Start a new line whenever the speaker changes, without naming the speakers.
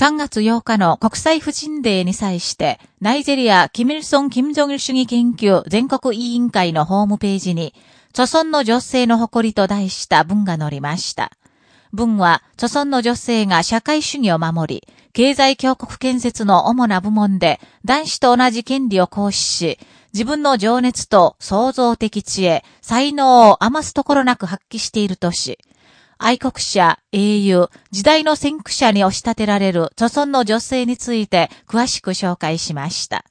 3月8日の国際婦人デーに際して、ナイジェリア・キミルソン・キム・ジョギル主義研究全国委員会のホームページに、著村の女性の誇りと題した文が載りました。文は、著村の女性が社会主義を守り、経済強国建設の主な部門で男子と同じ権利を行使し、自分の情熱と創造的知恵、才能を余すところなく発揮しているとし、愛国者、英雄、時代の先駆者に押し立てられる著存の女性について詳しく紹介しました。